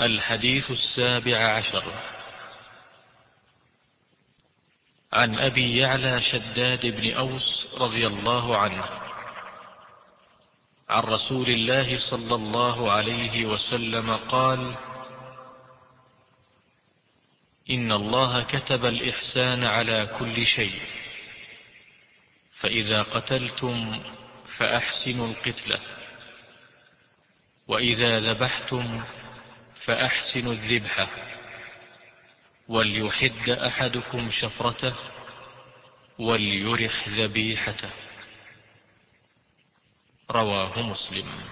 الحديث السابع عشر. عن أبي يعلى شداد بن أوس رضي الله عنه. عن رسول الله صلى الله عليه وسلم قال إن الله كتب الإحسان على كل شيء فإذا قتلتم فأحسنوا القتلة وإذا ذبحتم فأحسنوا الذبحة وليحد أحدكم شفرته وليرح ذبيحته. رواه مسلم.